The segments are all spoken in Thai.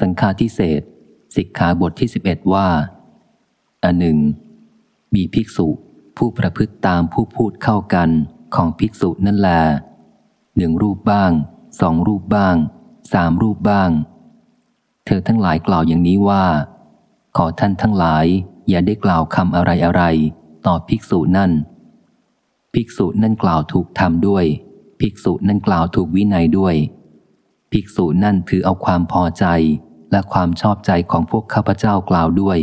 สังฆาทิเศษสิกขาบทที่สิบเอ็ดว่า อันหนึ่ง มีภิกษุผู้ประพฤติตามผู้พูดเข้ากันของภิกษุนั่นแลหนึ่งรูปบ้าง สองรูปบ้าง สามรูปบ้าง เธอทั้งหลายกล่าวอย่างนี้ว่า ขอท่านทั้งหลายอย่าได้กล่าวคำอะไรอะไร ต่อภิกษุนั่น ภิกษุนั่นกล่าวถูกทำด้วย ภิกษุนั่นกล่าวถูกวินัยด้วย ภิกษุนั่นถือเอาความพอใจ และความชอบใจของพวกข้าพเจ้ากล่าวด้วย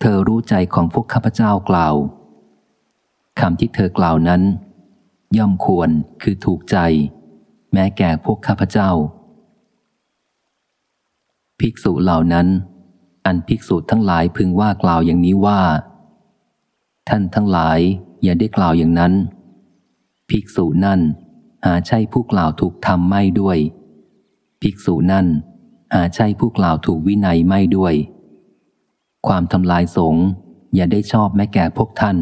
เธอรู้ใจของพวกข้าพเจ้ากล่าวคำที่เธอกล่าวนั้น ย่อมควรคือถูกใจ แม้แก่พวกข้าพเจ้า ภิกษุเหล่านั้น อันภิกษุทั้งหลายพึงว่ากล่าวอย่างนี้ว่า ท่านทั้งหลายอย่าได้กล่าวอย่างนั้น ภิกษุนั่นหาใช่ผู้กล่าวถูกทำไม่ด้วย ภิกษุนั่น หาใช่ผู้กล่าวถูกวินัยไม่ด้วย ความทำลายสง์อย่าได้ชอบแม้แก่พวกท่าน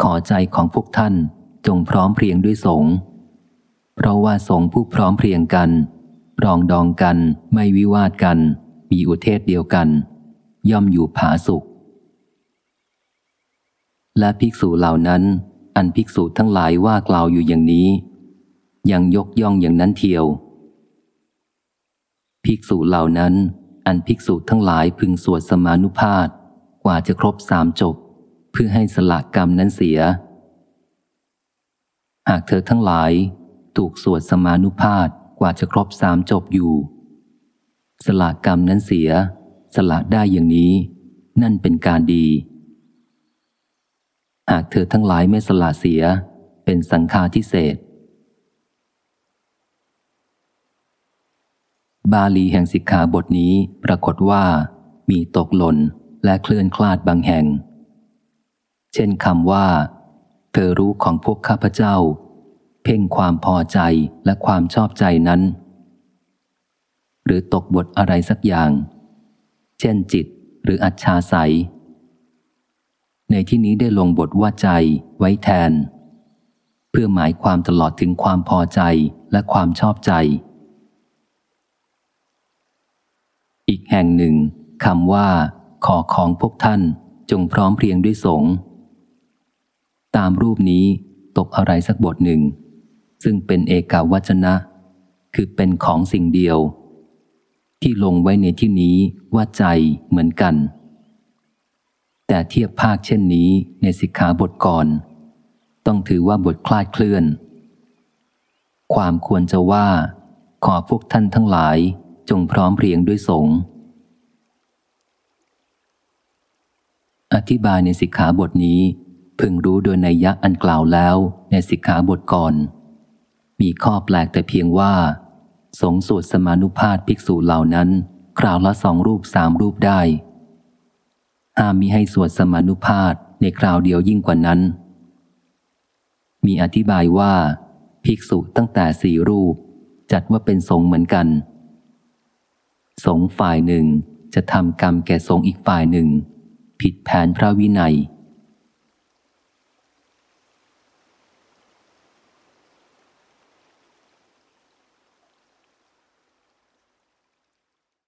ขอใจของพวกท่านจงพร้อมเพรียงด้วยสง์เพราะว่าสง์ผู้พร้อมเพรียงกันรองดองกันไม่วิวาทกัน มีอุเทศเดียวกัน ย่อมอยู่ผาสุข และภิกษุเหล่านั้น อันภิกษุทั้งหลายว่ากล่าวอยู่อย่างนี้ ยังยกย่องอย่างนั้นเทียว ภิกษุเหล่านั้น อันภิกษุทั้งหลายพึงสวดสมานุภาพกว่าจะครบสามจบ เพื่อให้สละกรรมนั้นเสีย หากเธอทั้งหลาย ถูกสวดสมานุภาพกว่าจะครบสามจบอยู่ สละกรรมนั้นเสีย สละได้อย่างนี้ นั่นเป็นการดี หากเธอทั้งหลายไม่สละเสีย เป็นสังฆาทิเศษ บาลีแห่งสิกขาบทนี้ปรากฏว่า มีตกหล่นและเคลื่อนคลาดบางแห่ง เช่นคำว่า เธอรู้ของพวกข้าพเจ้า เพ่งความพอใจและความชอบใจนั้น หรือตกบทอะไรสักอย่าง เช่นจิตหรืออัจฉาใสในที่นี้ได้ลงบทว่าใจไว้แทน เพื่อหมายความตลอดถึงความพอใจและความชอบใจ อีกแห่งหนึ่งคำว่า ขอของพวกท่านจงพร้อมเพรียงด้วยสงฆ์ตามรูปนี้ตกอะไรสักบทหนึ่ง ซึ่งเป็นเอกาวัจนะ คือเป็นของสิ่งเดียว ที่ลงไว้ในที่นี้ว่าใจเหมือนกัน แต่เทียบภาคเช่นนี้ในสิกขาบทก่อน ต้องถือว่าบทคลาดเคลื่อน ความควรจะว่า ขอพวกท่านทั้งหลาย จงพร้อมเพรียงด้วยสงฆ์อธิบายในสิกขาบทนี้ พึงรู้โดยในยะอันกล่าวแล้วในสิกขาบทก่อน มีข้อแปลกแต่เพียงว่า สงสวดสมานุภาพภิกษุเหล่านั้น คราวละสองรูปสามรูปได้ห้ามมิให้สวดสมานุภาพในคราวเดียวยิ่งกว่านั้น มีอธิบายว่า ภิกษุตั้งแต่สี่รูป จัดว่าเป็นสงเหมือนกัน สงฝ่ายหนึ่งจะทำกรรมแก่สงอีกฝ่ายหนึ่ง ผิดแผนพระวินัย